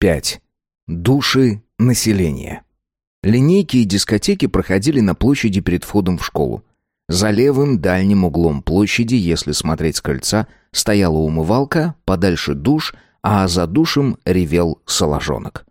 5. Души населения. Линейки и дискотеки проходили на площади перед входом в школу. За левым дальним углом площади, если смотреть с кольца, стояла умывалка, подальше душ, а за душем ревел соложонок.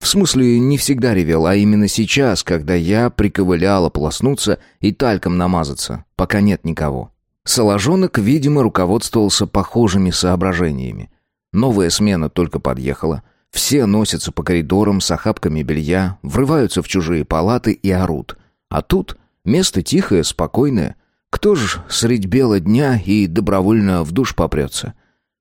В смысле, не всегда ревел, а именно сейчас, когда я приковылял ополоснуться и тальком намазаться, пока нет никого. Соложонок, видимо, руководствовался похожими соображениями. Новая смена только подъехала. Все носятся по коридорам с охапками белья, врываются в чужие палаты и орут. А тут место тихое, спокойное. Кто ж средь бела дня и добровольно в душ попрется?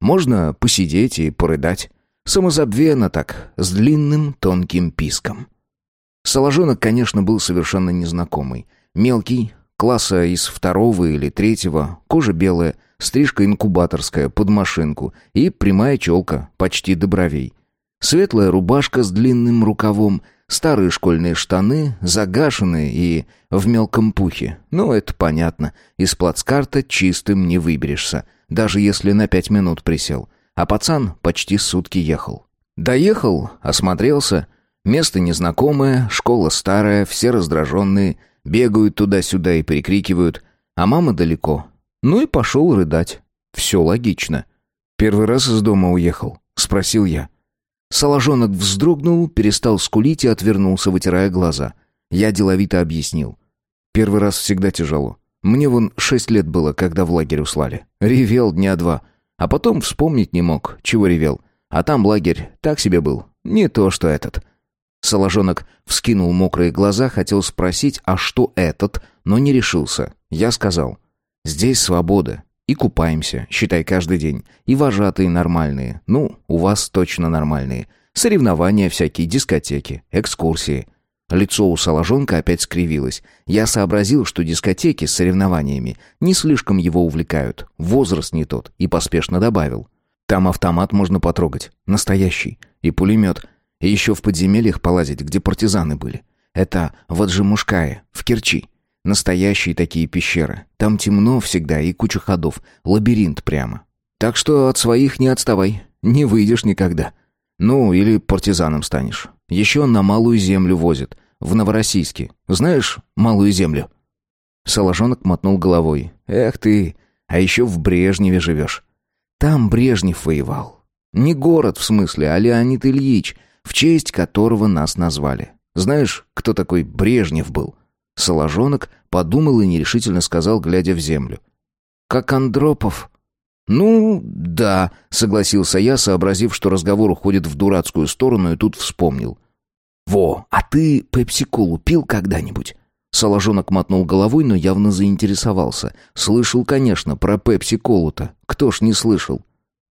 Можно посидеть и порыдать. Самозабвенно так, с длинным тонким писком. Соложонок, конечно, был совершенно незнакомый. Мелкий, класса из второго или третьего, кожа белая, стрижка инкубаторская под машинку и прямая челка, почти до бровей. Светлая рубашка с длинным рукавом, старые школьные штаны, загашенные и в мелком пухе. Ну, это понятно, из плацкарта чистым не выберешься, даже если на пять минут присел. А пацан почти сутки ехал. Доехал, осмотрелся. Место незнакомое, школа старая, все раздраженные, бегают туда-сюда и перекрикивают. А мама далеко. Ну и пошел рыдать. Все логично. «Первый раз из дома уехал?» — спросил я. Соложонок вздрогнул, перестал скулить и отвернулся, вытирая глаза. Я деловито объяснил. «Первый раз всегда тяжело. Мне вон шесть лет было, когда в лагерь услали. Ревел дня два. А потом вспомнить не мог, чего ревел. А там лагерь так себе был. Не то, что этот. Соложонок вскинул мокрые глаза, хотел спросить, а что этот, но не решился. Я сказал, здесь свобода. И купаемся, считай, каждый день. И вожатые нормальные. Ну, у вас точно нормальные. Соревнования всякие, дискотеки, экскурсии. Лицо у Соложонка опять скривилось. Я сообразил, что дискотеки с соревнованиями не слишком его увлекают. Возраст не тот. И поспешно добавил. Там автомат можно потрогать. Настоящий. И пулемет. И еще в подземельях полазить, где партизаны были. Это в Аджимушкае, в Керчи. Настоящие такие пещеры. Там темно всегда и куча ходов. Лабиринт прямо. Так что от своих не отставай. Не выйдешь никогда. Ну, или партизаном станешь. Еще на Малую Землю возят. В Новороссийске. Знаешь Малую Землю?» Соложонок мотнул головой. «Эх ты, а еще в Брежневе живешь. Там Брежнев воевал. Не город в смысле, а Леонид Ильич, в честь которого нас назвали. Знаешь, кто такой Брежнев был?» Соложонок подумал и нерешительно сказал, глядя в землю. «Как Андропов». «Ну, да», — согласился я, сообразив, что разговор уходит в дурацкую сторону, и тут вспомнил. «Во, а ты пепси-колу пил когда-нибудь?» Соложонок мотнул головой, но явно заинтересовался. Слышал, конечно, про пепси-колу-то. Кто ж не слышал?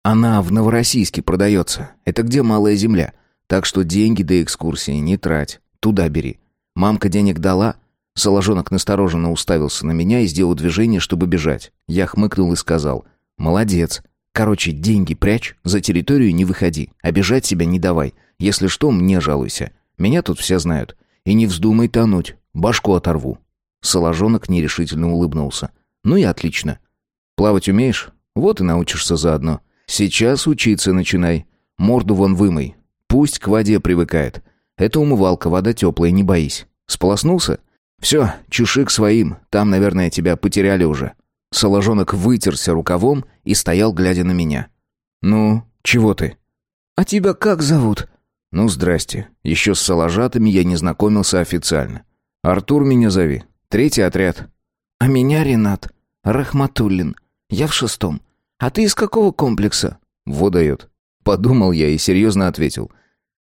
Она в Новороссийске продается. Это где малая земля. Так что деньги до экскурсии не трать. Туда бери. Мамка денег дала? Соложонок настороженно уставился на меня и сделал движение, чтобы бежать. Я хмыкнул и сказал. «Молодец. Короче, деньги прячь, за территорию не выходи. Обижать себя не давай. Если что, мне жалуйся. Меня тут все знают. И не вздумай тонуть, башку оторву». Соложонок нерешительно улыбнулся. «Ну и отлично. Плавать умеешь? Вот и научишься заодно. Сейчас учиться начинай. Морду вон вымой. Пусть к воде привыкает. Это умывалка, вода теплая, не боись. Сполоснулся? Все, чуши к своим. Там, наверное, тебя потеряли уже». Соложонок вытерся рукавом и стоял, глядя на меня. «Ну, чего ты?» «А тебя как зовут?» «Ну, здрасте. Еще с соложатами я не знакомился официально. Артур меня зови. Третий отряд». «А меня Ренат. Рахматуллин. Я в шестом. А ты из какого комплекса?» «Во дает». Подумал я и серьезно ответил.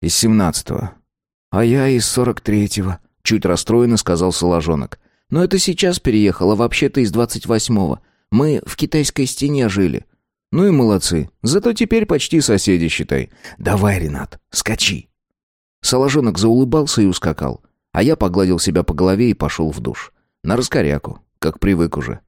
«Из семнадцатого». «А я из сорок третьего», — чуть расстроенно сказал Соложонок. «Но это сейчас переехал, а вообще-то из двадцать восьмого. Мы в китайской стене жили. Ну и молодцы. Зато теперь почти соседи, считай. Давай, Ренат, скачи. Соложонок заулыбался и ускакал. А я погладил себя по голове и пошел в душ. На раскоряку, как привык уже.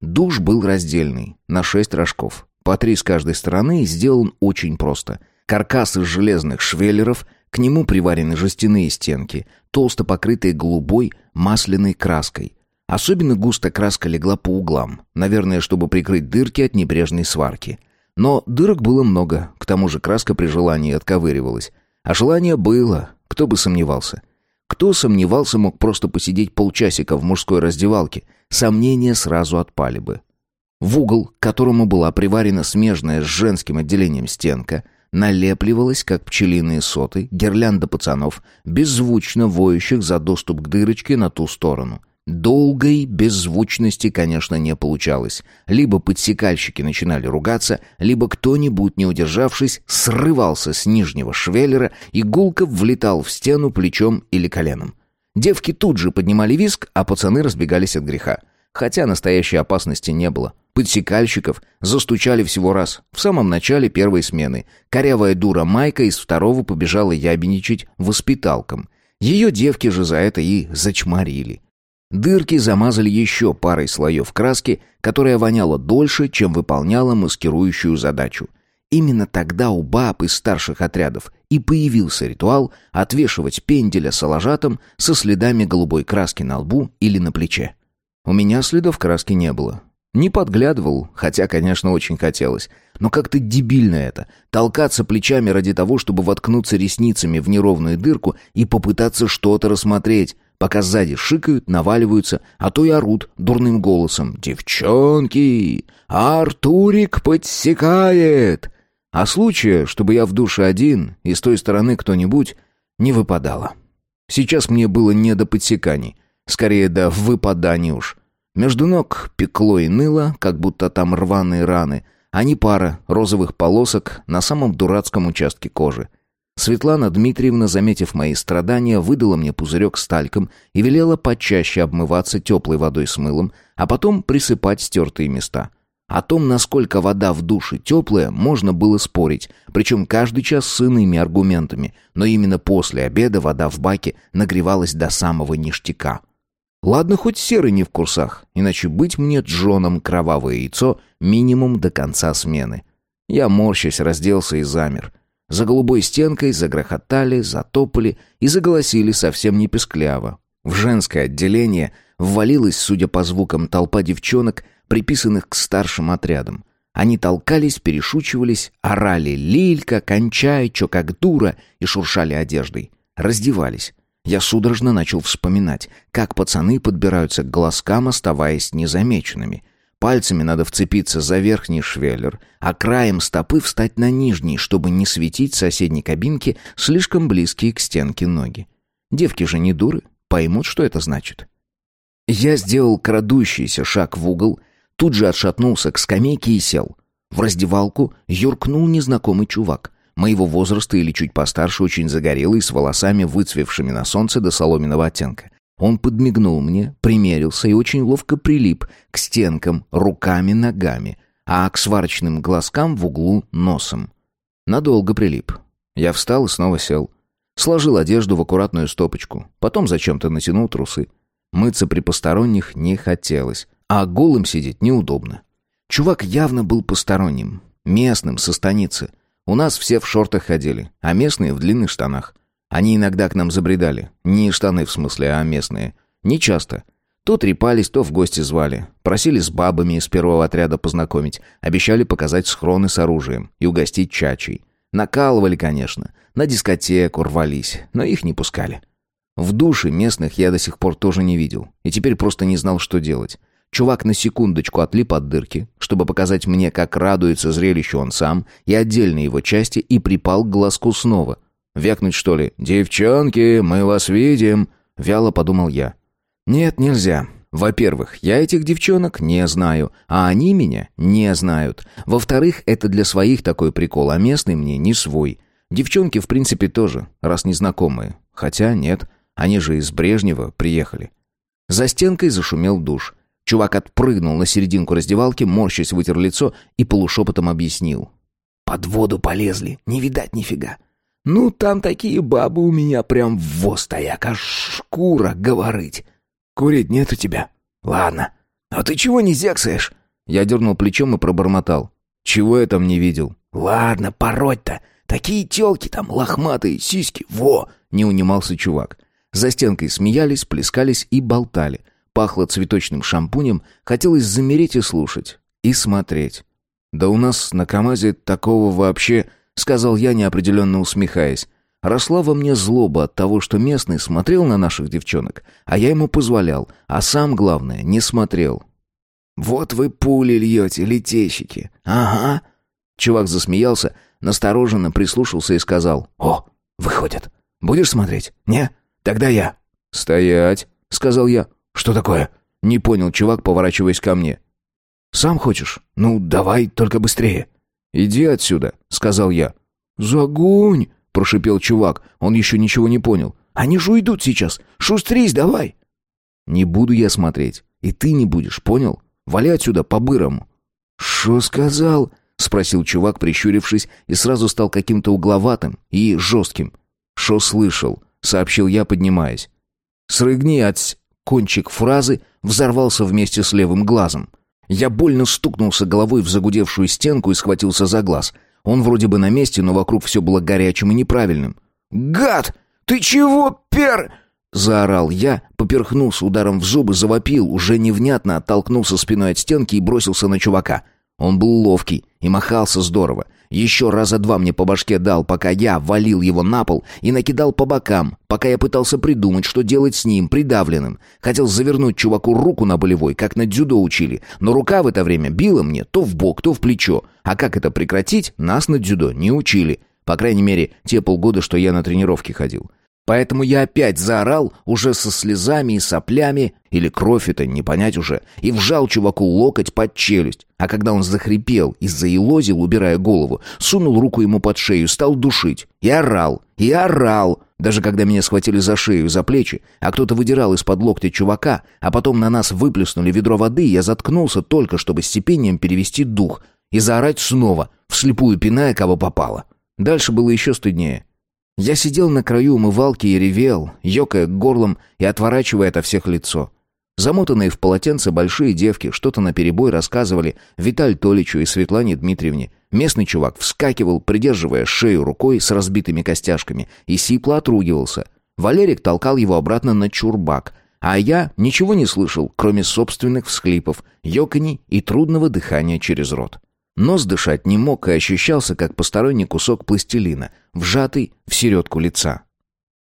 Душ был раздельный, на шесть рожков. По три с каждой стороны и сделан очень просто. Каркас из железных швеллеров, к нему приварены жестяные стенки, толсто покрытые голубой масляной краской – Особенно густо краска легла по углам, наверное, чтобы прикрыть дырки от небрежной сварки. Но дырок было много, к тому же краска при желании отковыривалась. А желание было, кто бы сомневался. Кто сомневался, мог просто посидеть полчасика в мужской раздевалке. Сомнения сразу отпали бы. В угол, к которому была приварена смежная с женским отделением стенка, налепливалась, как пчелиные соты, гирлянда пацанов, беззвучно воющих за доступ к дырочке на ту сторону — Долгой беззвучности, конечно, не получалось. Либо подсекальщики начинали ругаться, либо кто-нибудь, не удержавшись, срывался с нижнего швеллера и гулко влетал в стену плечом или коленом. Девки тут же поднимали виск, а пацаны разбегались от греха. Хотя настоящей опасности не было. Подсекальщиков застучали всего раз, в самом начале первой смены. Корявая дура Майка из второго побежала ябедничать воспиталкам. Ее девки же за это и зачморили. Дырки замазали еще парой слоев краски, которая воняла дольше, чем выполняла маскирующую задачу. Именно тогда у баб из старших отрядов и появился ритуал отвешивать пенделя салажатом со следами голубой краски на лбу или на плече. У меня следов краски не было. Не подглядывал, хотя, конечно, очень хотелось. Но как-то дебильно это. Толкаться плечами ради того, чтобы воткнуться ресницами в неровную дырку и попытаться что-то рассмотреть пока сзади шикают, наваливаются, а то и орут дурным голосом «Девчонки! Артурик подсекает!» А случая, чтобы я в душе один и с той стороны кто-нибудь, не выпадало. Сейчас мне было не до подсеканий, скорее до выпаданий уж. Между ног пекло и ныло, как будто там рваные раны, а не пара розовых полосок на самом дурацком участке кожи. Светлана Дмитриевна, заметив мои страдания, выдала мне пузырек с тальком и велела почаще обмываться теплой водой с мылом, а потом присыпать стертые места. О том, насколько вода в душе теплая, можно было спорить, причем каждый час с иными аргументами, но именно после обеда вода в баке нагревалась до самого ништяка. Ладно, хоть серый не в курсах, иначе быть мне Джоном кровавое яйцо минимум до конца смены. Я, морщась, разделся и замер — за голубой стенкой загрохотали, затопали и заголосили совсем не пескляво. В женское отделение ввалилась, судя по звукам, толпа девчонок, приписанных к старшим отрядам. Они толкались, перешучивались, орали «Лилька, кончай, чё как дура!» и шуршали одеждой. Раздевались. Я судорожно начал вспоминать, как пацаны подбираются к глазкам, оставаясь незамеченными. Пальцами надо вцепиться за верхний швеллер, а краем стопы встать на нижний, чтобы не светить соседней кабинке слишком близкие к стенке ноги. Девки же не дуры, поймут, что это значит. Я сделал крадущийся шаг в угол, тут же отшатнулся к скамейке и сел. В раздевалку юркнул незнакомый чувак. Моего возраста или чуть постарше, очень загорелый, с волосами, выцвевшими на солнце до соломенного оттенка. Он подмигнул мне, примерился и очень ловко прилип к стенкам руками-ногами, а к сварочным глазкам в углу носом. Надолго прилип. Я встал и снова сел. Сложил одежду в аккуратную стопочку, потом зачем-то натянул трусы. Мыться при посторонних не хотелось, а голым сидеть неудобно. Чувак явно был посторонним, местным, со станицы. У нас все в шортах ходили, а местные в длинных штанах. Они иногда к нам забредали. Не штаны в смысле, а местные. Не часто. То трепались, то в гости звали. Просили с бабами из первого отряда познакомить. Обещали показать схроны с оружием и угостить чачей. Накалывали, конечно. На дискотеку рвались, но их не пускали. В душе местных я до сих пор тоже не видел. И теперь просто не знал, что делать. Чувак на секундочку отлип от дырки, чтобы показать мне, как радуется зрелищу он сам, и отдельные его части, и припал к глазку снова — Вякнуть, что ли? «Девчонки, мы вас видим!» — вяло подумал я. «Нет, нельзя. Во-первых, я этих девчонок не знаю, а они меня не знают. Во-вторых, это для своих такой прикол, а местный мне не свой. Девчонки, в принципе, тоже, раз незнакомые. Хотя нет, они же из Брежнева приехали». За стенкой зашумел душ. Чувак отпрыгнул на серединку раздевалки, морщась вытер лицо и полушепотом объяснил. «Под воду полезли, не видать нифига. Ну, там такие бабы у меня прям в стояк, аж шкура говорить. Курить нет у тебя? Ладно. А ты чего не зексаешь? Я дернул плечом и пробормотал. Чего я там не видел? Ладно, пороть-то. Такие тёлки там, лохматые, сиськи, во! Не унимался чувак. За стенкой смеялись, плескались и болтали. Пахло цветочным шампунем, хотелось замереть и слушать. И смотреть. Да у нас на КамАЗе такого вообще... — сказал я, неопределенно усмехаясь. Росла во мне злоба от того, что местный смотрел на наших девчонок, а я ему позволял, а сам, главное, не смотрел. «Вот вы пули льете, летейщики. Ага». Чувак засмеялся, настороженно прислушался и сказал. «О, выходят. Будешь смотреть? Не? Тогда я». «Стоять», — сказал я. «Что такое?» — не понял чувак, поворачиваясь ко мне. «Сам хочешь? Ну, давай, только быстрее». «Иди отсюда», — сказал я. «Загонь!» — прошипел чувак. Он еще ничего не понял. «Они же уйдут сейчас. Шустрись давай!» «Не буду я смотреть. И ты не будешь, понял? Вали отсюда по-бырому». «Шо сказал?» — спросил чувак, прищурившись, и сразу стал каким-то угловатым и жестким. «Шо слышал?» — сообщил я, поднимаясь. «Срыгни от...» Кончик фразы взорвался вместе с левым глазом. Я больно стукнулся головой в загудевшую стенку и схватился за глаз. Он вроде бы на месте, но вокруг все было горячим и неправильным. «Гад! Ты чего, пер...» Заорал я, поперхнулся ударом в зубы, завопил, уже невнятно оттолкнулся спиной от стенки и бросился на чувака. Он был ловкий и махался здорово. Еще раза два мне по башке дал, пока я валил его на пол и накидал по бокам, пока я пытался придумать, что делать с ним, придавленным. Хотел завернуть чуваку руку на болевой, как на дзюдо учили, но рука в это время била мне то в бок, то в плечо. А как это прекратить, нас на дзюдо не учили. По крайней мере, те полгода, что я на тренировки ходил. Поэтому я опять заорал, уже со слезами и соплями, или кровь это, не понять уже, и вжал чуваку локоть под челюсть. А когда он захрипел и заелозил, убирая голову, сунул руку ему под шею, стал душить. И орал, и орал. Даже когда меня схватили за шею и за плечи, а кто-то выдирал из-под локтя чувака, а потом на нас выплеснули ведро воды, я заткнулся только, чтобы степением перевести дух и заорать снова, вслепую пиная, кого попало. Дальше было еще стыднее. Я сидел на краю умывалки и ревел, ёкая горлом и отворачивая от всех лицо. Замотанные в полотенце большие девки что-то наперебой рассказывали Виталь Толичу и Светлане Дмитриевне. Местный чувак вскакивал, придерживая шею рукой с разбитыми костяшками, и сипло отругивался. Валерик толкал его обратно на чурбак, а я ничего не слышал, кроме собственных всхлипов, ёканий и трудного дыхания через рот. Нос дышать не мог и ощущался, как посторонний кусок пластилина, вжатый в середку лица.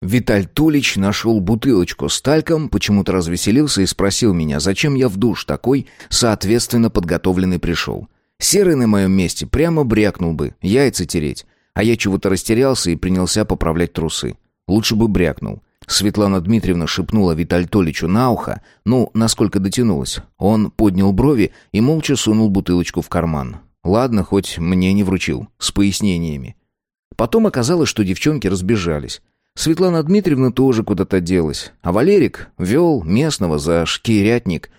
Виталь Тулич нашел бутылочку с тальком, почему-то развеселился и спросил меня, зачем я в душ такой, соответственно, подготовленный пришел. Серый на моем месте прямо брякнул бы, яйца тереть. А я чего-то растерялся и принялся поправлять трусы. Лучше бы брякнул. Светлана Дмитриевна шепнула Виталь Толичу на ухо, ну, насколько дотянулась. Он поднял брови и молча сунул бутылочку в карман. Ладно, хоть мне не вручил, с пояснениями. Потом оказалось, что девчонки разбежались. Светлана Дмитриевна тоже куда-то делась, а Валерик вел местного за шкирятник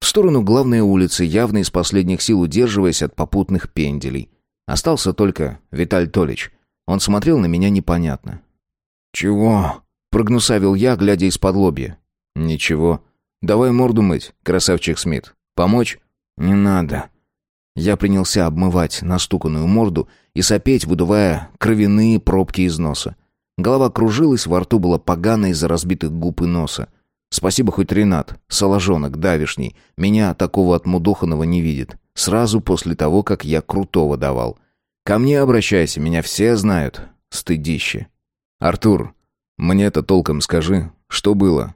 в сторону главной улицы, явно из последних сил удерживаясь от попутных пенделей. Остался только Виталь Толич. Он смотрел на меня непонятно. «Чего?» — прогнусавил я, глядя из-под лобья. «Ничего. Давай морду мыть, красавчик Смит. Помочь?» «Не надо», я принялся обмывать настуканную морду и сопеть, выдувая кровяные пробки из носа. Голова кружилась, во рту было погано из-за разбитых губ и носа. Спасибо хоть Ренат, соложонок, давишний, меня такого отмудоханного не видит. Сразу после того, как я крутого давал. Ко мне обращайся, меня все знают. Стыдище. Артур, мне-то толком скажи, что было?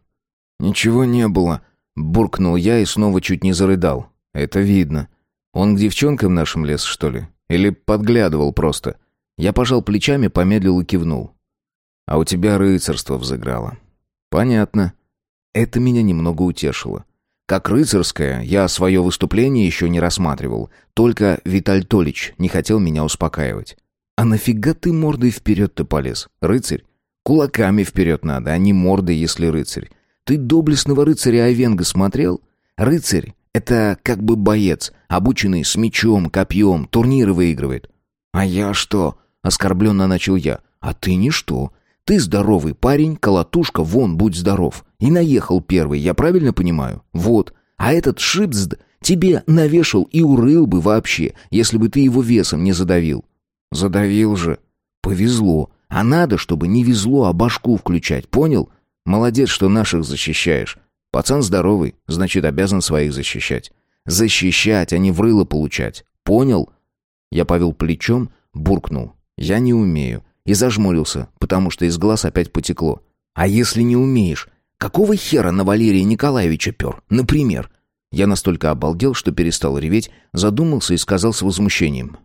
Ничего не было, буркнул я и снова чуть не зарыдал. Это видно. Он к девчонкам нашим лез, что ли? Или подглядывал просто? Я пожал плечами, помедлил и кивнул. А у тебя рыцарство взыграло. Понятно. Это меня немного утешило. Как рыцарское, я свое выступление еще не рассматривал. Только Виталь Толич не хотел меня успокаивать. А нафига ты мордой вперед-то полез, рыцарь? Кулаками вперед надо, а не мордой, если рыцарь. Ты доблестного рыцаря Айвенга смотрел? Рыцарь это как бы боец, обученный с мечом, копьем, турниры выигрывает. А я что? Оскорбленно начал я. А ты ничто. Ты здоровый парень, колотушка, вон, будь здоров. И наехал первый, я правильно понимаю? Вот. А этот шипзд тебе навешал и урыл бы вообще, если бы ты его весом не задавил. Задавил же. Повезло. А надо, чтобы не везло, а башку включать, понял? Молодец, что наших защищаешь. Пацан здоровый, значит, обязан своих защищать. Защищать, а не в получать. Понял? Я повел плечом, буркнул. Я не умею. и зажмурился, потому что из глаз опять потекло. «А если не умеешь? Какого хера на Валерия Николаевича пер? Например?» Я настолько обалдел, что перестал реветь, задумался и сказал с возмущением.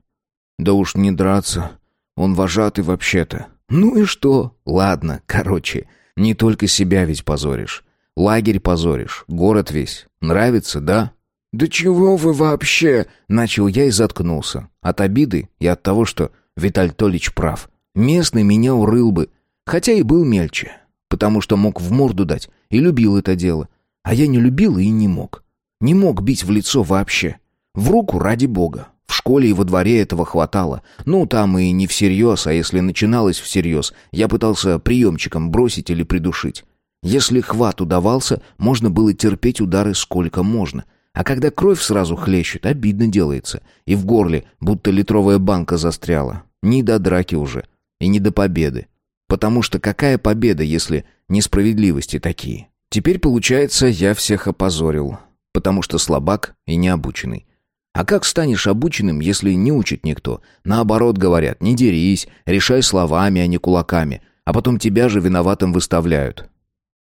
«Да уж не драться. Он вожатый вообще-то». «Ну и что? Ладно, короче, не только себя ведь позоришь. Лагерь позоришь, город весь. Нравится, да?» «Да чего вы вообще?» — начал я и заткнулся. От обиды и от того, что Виталь Толич прав. Местный меня урыл бы, хотя и был мельче, потому что мог в морду дать и любил это дело. А я не любил и не мог. Не мог бить в лицо вообще. В руку ради бога. В школе и во дворе этого хватало. Ну, там и не всерьез, а если начиналось всерьез, я пытался приемчиком бросить или придушить. Если хват удавался, можно было терпеть удары сколько можно — а когда кровь сразу хлещет, обидно делается. И в горле будто литровая банка застряла. Ни до драки уже. И не до победы. Потому что какая победа, если несправедливости такие? Теперь, получается, я всех опозорил. Потому что слабак и необученный. А как станешь обученным, если не учит никто? Наоборот, говорят, не дерись, решай словами, а не кулаками. А потом тебя же виноватым выставляют.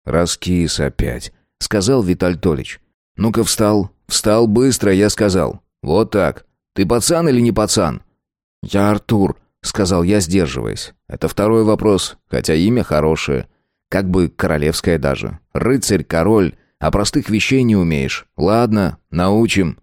«Раскис опять», — сказал Виталь Толич. «Ну-ка встал. Встал быстро, я сказал. Вот так. Ты пацан или не пацан?» «Я Артур», — сказал я, сдерживаясь. «Это второй вопрос, хотя имя хорошее. Как бы королевское даже. Рыцарь, король, а простых вещей не умеешь. Ладно, научим».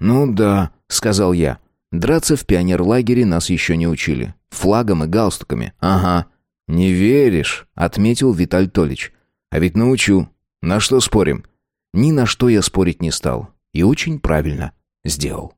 «Ну да», — сказал я. Драться в пионерлагере нас еще не учили. Флагом и галстуками. Ага. «Не веришь», — отметил Виталь Толич. «А ведь научу. На что спорим?» Ни на что я спорить не стал. И очень правильно сделал.